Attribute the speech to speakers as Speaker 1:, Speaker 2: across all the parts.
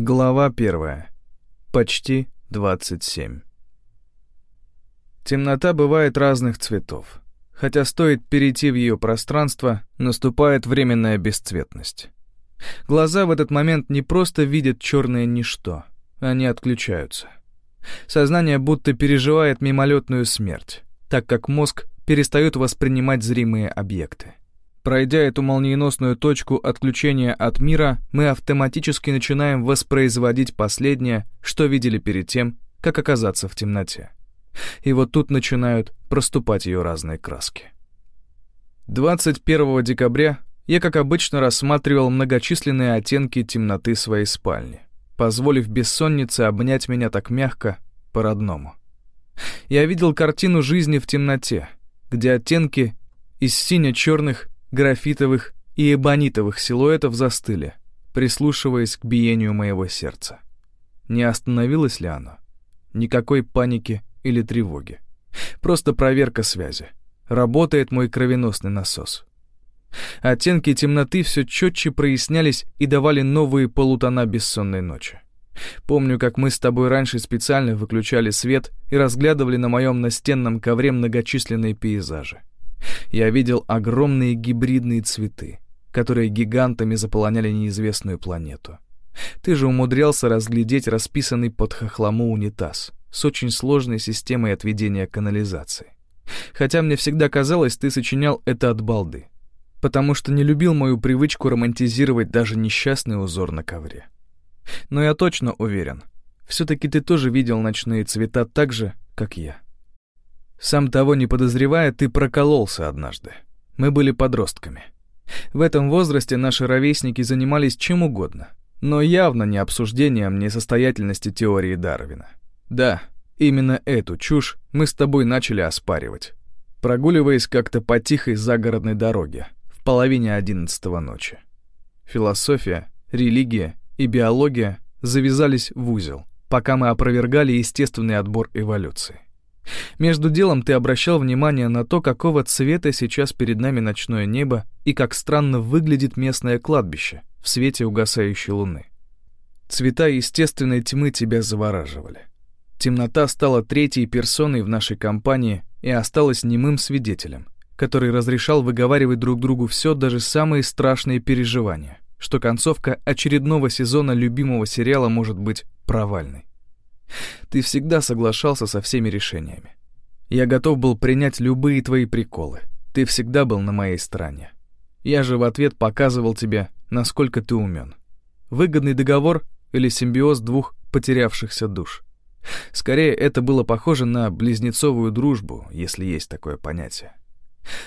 Speaker 1: Глава первая. Почти 27. Темнота бывает разных цветов. Хотя стоит перейти в ее пространство, наступает временная бесцветность. Глаза в этот момент не просто видят черное ничто, они отключаются. Сознание будто переживает мимолетную смерть, так как мозг перестает воспринимать зримые объекты. Пройдя эту молниеносную точку отключения от мира, мы автоматически начинаем воспроизводить последнее, что видели перед тем, как оказаться в темноте. И вот тут начинают проступать ее разные краски. 21 декабря я, как обычно, рассматривал многочисленные оттенки темноты своей спальни, позволив бессоннице обнять меня так мягко, по-родному. Я видел картину жизни в темноте, где оттенки из сине-черных графитовых и эбонитовых силуэтов застыли, прислушиваясь к биению моего сердца. Не остановилось ли оно? Никакой паники или тревоги. Просто проверка связи. Работает мой кровеносный насос. Оттенки темноты все четче прояснялись и давали новые полутона бессонной ночи. Помню, как мы с тобой раньше специально выключали свет и разглядывали на моем настенном ковре многочисленные пейзажи. Я видел огромные гибридные цветы, которые гигантами заполоняли неизвестную планету. Ты же умудрялся разглядеть расписанный под хохлому унитаз с очень сложной системой отведения канализации. Хотя мне всегда казалось, ты сочинял это от балды, потому что не любил мою привычку романтизировать даже несчастный узор на ковре. Но я точно уверен, все-таки ты тоже видел ночные цвета так же, как я. Сам того не подозревая, ты прокололся однажды. Мы были подростками. В этом возрасте наши ровесники занимались чем угодно, но явно не обсуждением несостоятельности теории Дарвина. Да, именно эту чушь мы с тобой начали оспаривать, прогуливаясь как-то по тихой загородной дороге в половине одиннадцатого ночи. Философия, религия и биология завязались в узел, пока мы опровергали естественный отбор эволюции. Между делом ты обращал внимание на то, какого цвета сейчас перед нами ночное небо и как странно выглядит местное кладбище в свете угасающей луны. Цвета естественной тьмы тебя завораживали. Темнота стала третьей персоной в нашей компании и осталась немым свидетелем, который разрешал выговаривать друг другу все, даже самые страшные переживания, что концовка очередного сезона любимого сериала может быть провальной. Ты всегда соглашался со всеми решениями. Я готов был принять любые твои приколы. Ты всегда был на моей стороне. Я же в ответ показывал тебе, насколько ты умен. Выгодный договор или симбиоз двух потерявшихся душ. Скорее, это было похоже на близнецовую дружбу, если есть такое понятие.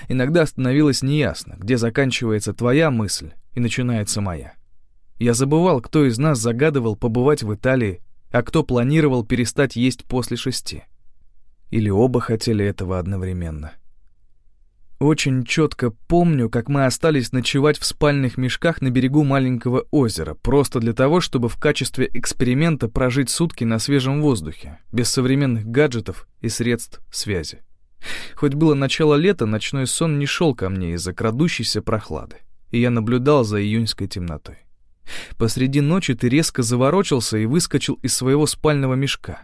Speaker 1: Иногда становилось неясно, где заканчивается твоя мысль и начинается моя. Я забывал, кто из нас загадывал побывать в Италии а кто планировал перестать есть после шести. Или оба хотели этого одновременно. Очень четко помню, как мы остались ночевать в спальных мешках на берегу маленького озера, просто для того, чтобы в качестве эксперимента прожить сутки на свежем воздухе, без современных гаджетов и средств связи. Хоть было начало лета, ночной сон не шел ко мне из-за крадущейся прохлады, и я наблюдал за июньской темнотой. Посреди ночи ты резко заворочился и выскочил из своего спального мешка.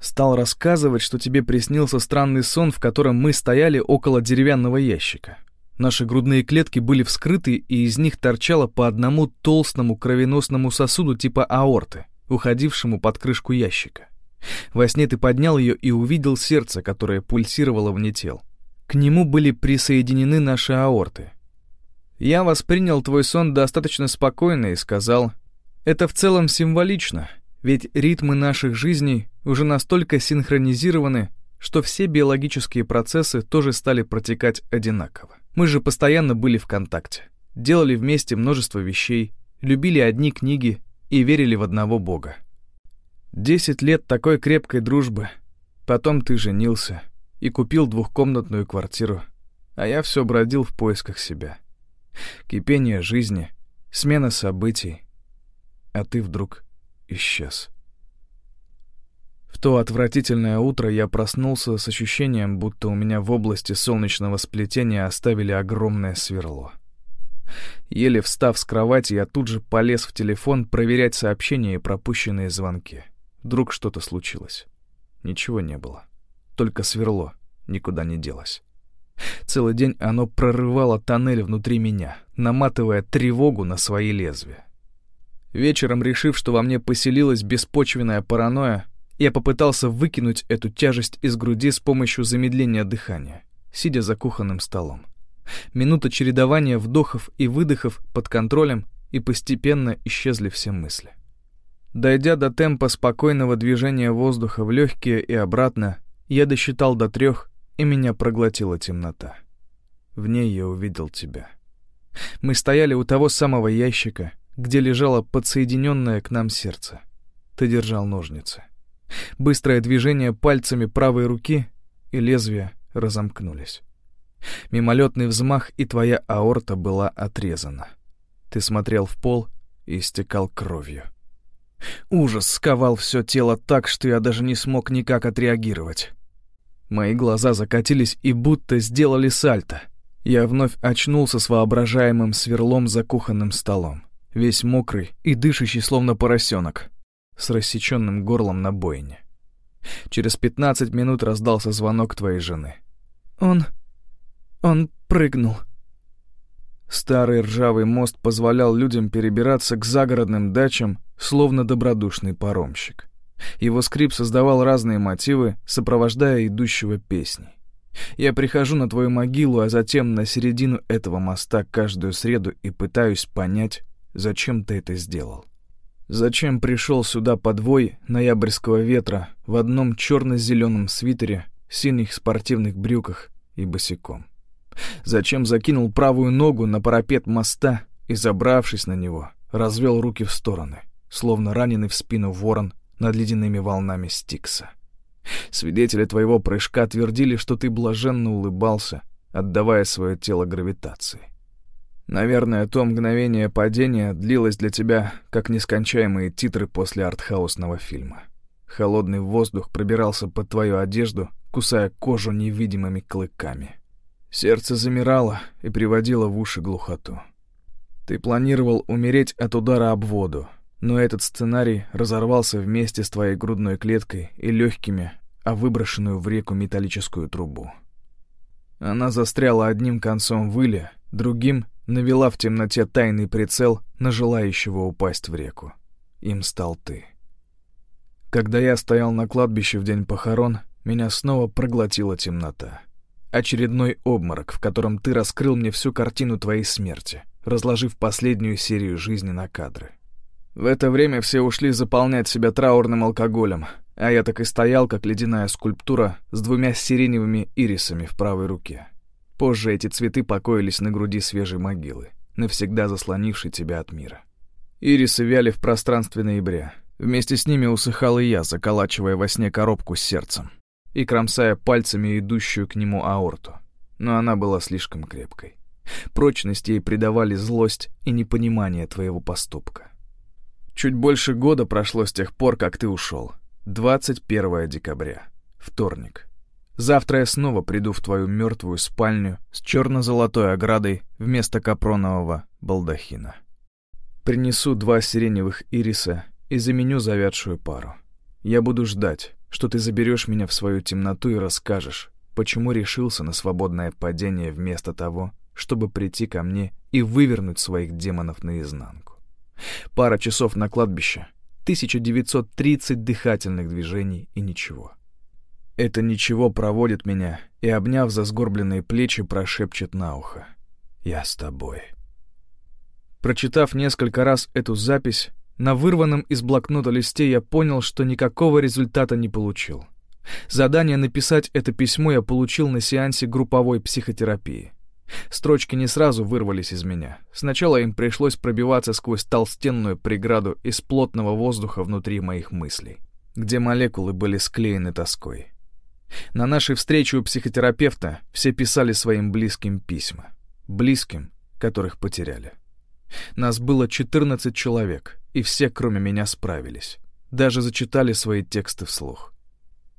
Speaker 1: Стал рассказывать, что тебе приснился странный сон, в котором мы стояли около деревянного ящика. Наши грудные клетки были вскрыты, и из них торчало по одному толстому кровеносному сосуду типа аорты, уходившему под крышку ящика. Во сне ты поднял ее и увидел сердце, которое пульсировало вне тел. К нему были присоединены наши аорты, я воспринял твой сон достаточно спокойно и сказал, это в целом символично, ведь ритмы наших жизней уже настолько синхронизированы, что все биологические процессы тоже стали протекать одинаково. Мы же постоянно были в контакте, делали вместе множество вещей, любили одни книги и верили в одного Бога. Десять лет такой крепкой дружбы. Потом ты женился и купил двухкомнатную квартиру, а я все бродил в поисках себя кипение жизни, смена событий, а ты вдруг исчез. В то отвратительное утро я проснулся с ощущением, будто у меня в области солнечного сплетения оставили огромное сверло. Еле встав с кровати, я тут же полез в телефон проверять сообщения и пропущенные звонки. Вдруг что-то случилось. Ничего не было. Только сверло никуда не делось. Целый день оно прорывало тоннель внутри меня, наматывая тревогу на свои лезвия. Вечером, решив, что во мне поселилась беспочвенная паранойя, я попытался выкинуть эту тяжесть из груди с помощью замедления дыхания, сидя за кухонным столом. Минута чередования вдохов и выдохов под контролем, и постепенно исчезли все мысли. Дойдя до темпа спокойного движения воздуха в легкие и обратно, я досчитал до трех, и меня проглотила темнота. В ней я увидел тебя. Мы стояли у того самого ящика, где лежало подсоединенное к нам сердце. Ты держал ножницы. Быстрое движение пальцами правой руки, и лезвия разомкнулись. Мимолетный взмах, и твоя аорта была отрезана. Ты смотрел в пол и истекал кровью. Ужас сковал все тело так, что я даже не смог никак отреагировать. Мои глаза закатились и будто сделали сальто. Я вновь очнулся с воображаемым сверлом за кухонным столом, весь мокрый и дышащий словно поросенок, с рассеченным горлом на бойне. Через пятнадцать минут раздался звонок твоей жены. «Он... он прыгнул», Старый ржавый мост позволял людям перебираться к загородным дачам, словно добродушный паромщик. Его скрип создавал разные мотивы, сопровождая идущего песней. Я прихожу на твою могилу, а затем на середину этого моста каждую среду и пытаюсь понять, зачем ты это сделал. Зачем пришел сюда подвой ноябрьского ветра в одном черно-зеленом свитере, синих спортивных брюках и босиком? Зачем закинул правую ногу на парапет моста и, забравшись на него, развел руки в стороны, словно раненый в спину ворон над ледяными волнами Стикса? Свидетели твоего прыжка твердили, что ты блаженно улыбался, отдавая свое тело гравитации. Наверное, то мгновение падения длилось для тебя, как нескончаемые титры после артхаусного фильма. Холодный воздух пробирался под твою одежду, кусая кожу невидимыми клыками. Сердце замирало и приводило в уши глухоту. Ты планировал умереть от удара об воду, но этот сценарий разорвался вместе с твоей грудной клеткой и легкими, а выброшенную в реку металлическую трубу. Она застряла одним концом выли, другим навела в темноте тайный прицел на желающего упасть в реку. Им стал ты. Когда я стоял на кладбище в день похорон, меня снова проглотила темнота. Очередной обморок, в котором ты раскрыл мне всю картину твоей смерти, разложив последнюю серию жизни на кадры. В это время все ушли заполнять себя траурным алкоголем, а я так и стоял, как ледяная скульптура с двумя сиреневыми ирисами в правой руке. Позже эти цветы покоились на груди свежей могилы, навсегда заслонившей тебя от мира. Ирисы вяли в пространстве ноября. Вместе с ними усыхал и я, заколачивая во сне коробку с сердцем и кромсая пальцами идущую к нему аорту. Но она была слишком крепкой. Прочность ей придавали злость и непонимание твоего поступка. Чуть больше года прошло с тех пор, как ты ушел. 21 декабря. Вторник. Завтра я снова приду в твою мертвую спальню с черно-золотой оградой вместо капронового балдахина. Принесу два сиреневых ириса и заменю завядшую пару. Я буду ждать, что ты заберешь меня в свою темноту и расскажешь, почему решился на свободное падение вместо того, чтобы прийти ко мне и вывернуть своих демонов наизнанку. Пара часов на кладбище, 1930 дыхательных движений и ничего. Это ничего проводит меня и, обняв за сгорбленные плечи, прошепчет на ухо. «Я с тобой». Прочитав несколько раз эту запись, на вырванном из блокнота листе я понял, что никакого результата не получил. Задание написать это письмо я получил на сеансе групповой психотерапии. Строчки не сразу вырвались из меня. Сначала им пришлось пробиваться сквозь толстенную преграду из плотного воздуха внутри моих мыслей, где молекулы были склеены тоской. На нашей встрече у психотерапевта все писали своим близким письма. Близким, которых потеряли. Нас было 14 человек, и все, кроме меня, справились. Даже зачитали свои тексты вслух.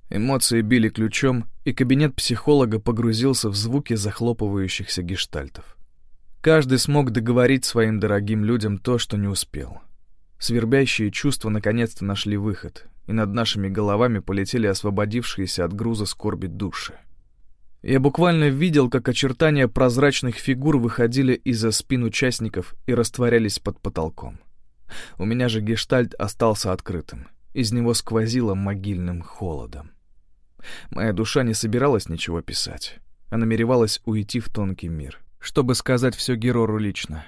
Speaker 1: Эмоции били ключом, и кабинет психолога погрузился в звуки захлопывающихся гештальтов. Каждый смог договорить своим дорогим людям то, что не успел. Свербящие чувства наконец-то нашли выход, и над нашими головами полетели освободившиеся от груза скорби души. Я буквально видел, как очертания прозрачных фигур выходили из-за спин участников и растворялись под потолком. У меня же гештальт остался открытым. Из него сквозило могильным холодом. Моя душа не собиралась ничего писать, а намеревалась уйти в тонкий мир, чтобы сказать все Герору лично.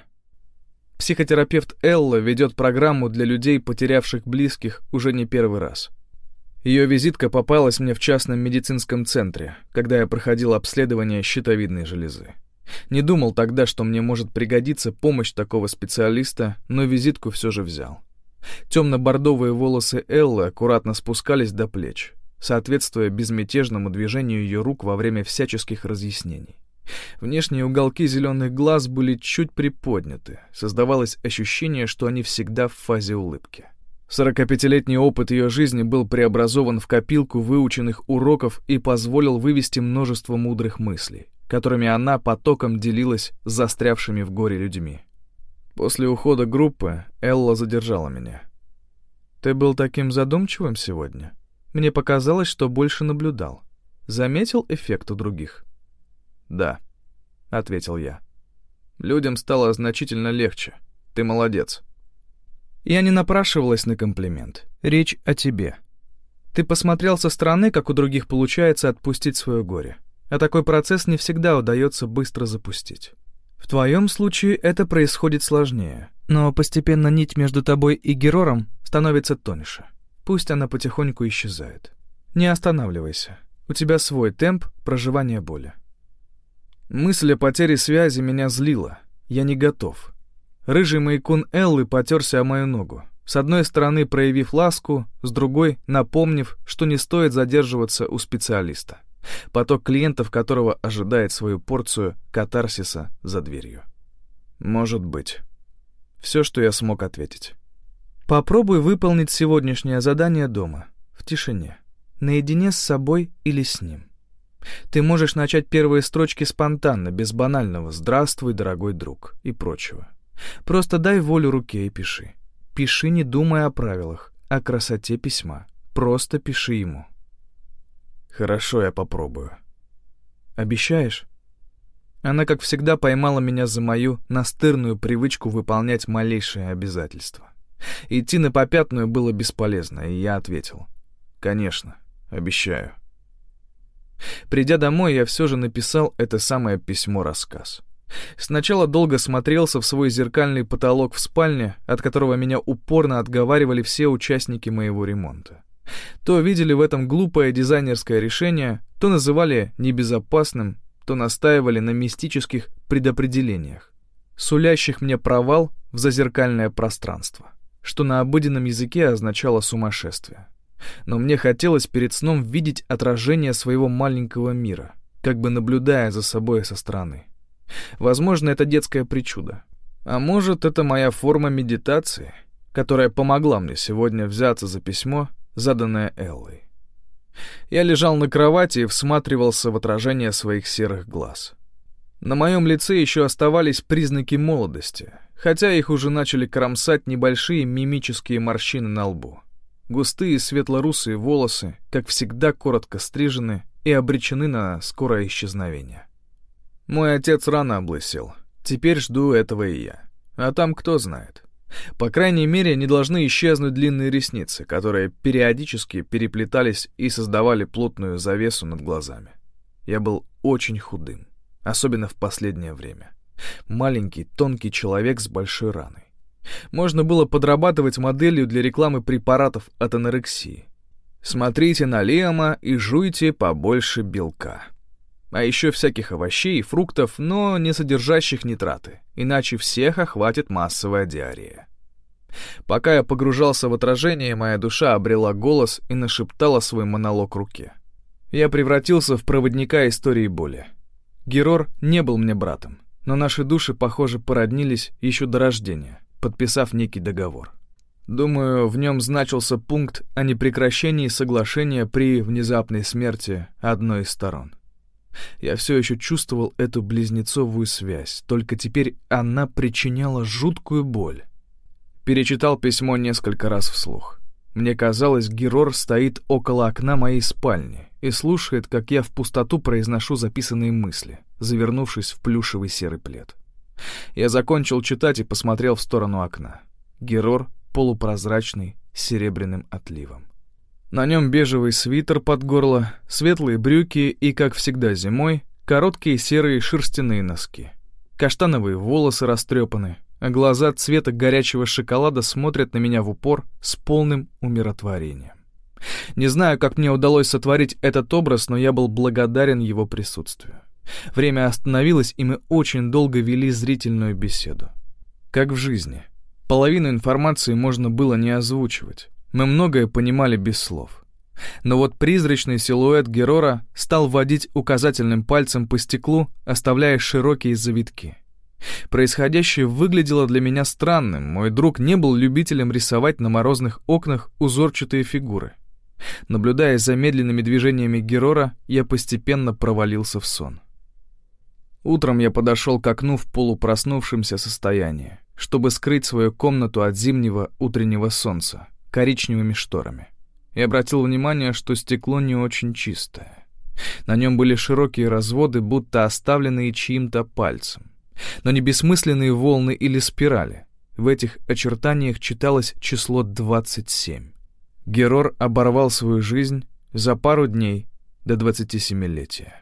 Speaker 1: Психотерапевт Элла ведет программу для людей, потерявших близких, уже не первый раз. Ее визитка попалась мне в частном медицинском центре, когда я проходил обследование щитовидной железы. Не думал тогда, что мне может пригодиться помощь такого специалиста, но визитку все же взял. Темно-бордовые волосы Эллы аккуратно спускались до плеч, соответствуя безмятежному движению ее рук во время всяческих разъяснений. Внешние уголки зеленых глаз были чуть приподняты, создавалось ощущение, что они всегда в фазе улыбки. 45-летний опыт ее жизни был преобразован в копилку выученных уроков и позволил вывести множество мудрых мыслей, которыми она потоком делилась с застрявшими в горе людьми. После ухода группы Элла задержала меня. «Ты был таким задумчивым сегодня? Мне показалось, что больше наблюдал. Заметил эффект у других?» «Да», — ответил я. «Людям стало значительно легче. Ты молодец». Я не напрашивалась на комплимент. Речь о тебе. Ты посмотрел со стороны, как у других получается отпустить свое горе. А такой процесс не всегда удается быстро запустить. В твоем случае это происходит сложнее, но постепенно нить между тобой и Герором становится тоньше. Пусть она потихоньку исчезает. Не останавливайся. У тебя свой темп проживания боли. Мысль о потере связи меня злила. Я не готов. Рыжий маякун Эллы потерся о мою ногу. С одной стороны проявив ласку, с другой напомнив, что не стоит задерживаться у специалиста, поток клиентов которого ожидает свою порцию катарсиса за дверью. Может быть. Все, что я смог ответить. Попробуй выполнить сегодняшнее задание дома, в тишине, наедине с собой или с ним. Ты можешь начать первые строчки спонтанно, без банального «здравствуй, дорогой друг» и прочего. Просто дай волю руке и пиши. Пиши, не думая о правилах, о красоте письма. Просто пиши ему. Хорошо, я попробую. Обещаешь? Она, как всегда, поймала меня за мою настырную привычку выполнять малейшие обязательства. Идти на попятную было бесполезно, и я ответил. «Конечно, обещаю». Придя домой, я все же написал это самое письмо-рассказ. Сначала долго смотрелся в свой зеркальный потолок в спальне, от которого меня упорно отговаривали все участники моего ремонта. То видели в этом глупое дизайнерское решение, то называли небезопасным, то настаивали на мистических предопределениях, сулящих мне провал в зазеркальное пространство, что на обыденном языке означало сумасшествие но мне хотелось перед сном видеть отражение своего маленького мира, как бы наблюдая за собой со стороны. Возможно, это детская причуда. А может, это моя форма медитации, которая помогла мне сегодня взяться за письмо, заданное Эллой. Я лежал на кровати и всматривался в отражение своих серых глаз. На моем лице еще оставались признаки молодости, хотя их уже начали кромсать небольшие мимические морщины на лбу. Густые светло-русые волосы, как всегда, коротко стрижены и обречены на скорое исчезновение. Мой отец рано облысел. Теперь жду этого и я. А там кто знает. По крайней мере, не должны исчезнуть длинные ресницы, которые периодически переплетались и создавали плотную завесу над глазами. Я был очень худым, особенно в последнее время. Маленький, тонкий человек с большой раной. Можно было подрабатывать моделью для рекламы препаратов от анорексии. Смотрите на Лиама и жуйте побольше белка. А еще всяких овощей и фруктов, но не содержащих нитраты, иначе всех охватит массовая диарея. Пока я погружался в отражение, моя душа обрела голос и нашептала свой монолог руке. Я превратился в проводника истории боли. Герор не был мне братом, но наши души, похоже, породнились еще до рождения подписав некий договор. Думаю, в нем значился пункт о непрекращении соглашения при внезапной смерти одной из сторон. Я все еще чувствовал эту близнецовую связь, только теперь она причиняла жуткую боль. Перечитал письмо несколько раз вслух. Мне казалось, Герор стоит около окна моей спальни и слушает, как я в пустоту произношу записанные мысли, завернувшись в плюшевый серый плед. Я закончил читать и посмотрел в сторону окна. Герор полупрозрачный, с серебряным отливом. На нем бежевый свитер под горло, светлые брюки и, как всегда зимой, короткие серые шерстяные носки. Каштановые волосы растрепаны, а глаза цвета горячего шоколада смотрят на меня в упор с полным умиротворением. Не знаю, как мне удалось сотворить этот образ, но я был благодарен его присутствию. Время остановилось, и мы очень долго вели зрительную беседу. Как в жизни. Половину информации можно было не озвучивать. Мы многое понимали без слов. Но вот призрачный силуэт Герора стал водить указательным пальцем по стеклу, оставляя широкие завитки. Происходящее выглядело для меня странным. Мой друг не был любителем рисовать на морозных окнах узорчатые фигуры. Наблюдая за медленными движениями Герора, я постепенно провалился в сон. Утром я подошел к окну в полупроснувшемся состоянии, чтобы скрыть свою комнату от зимнего утреннего солнца коричневыми шторами. И обратил внимание, что стекло не очень чистое. На нем были широкие разводы, будто оставленные чьим-то пальцем. Но не бессмысленные волны или спирали. В этих очертаниях читалось число 27. Герор оборвал свою жизнь за пару дней до 27-летия.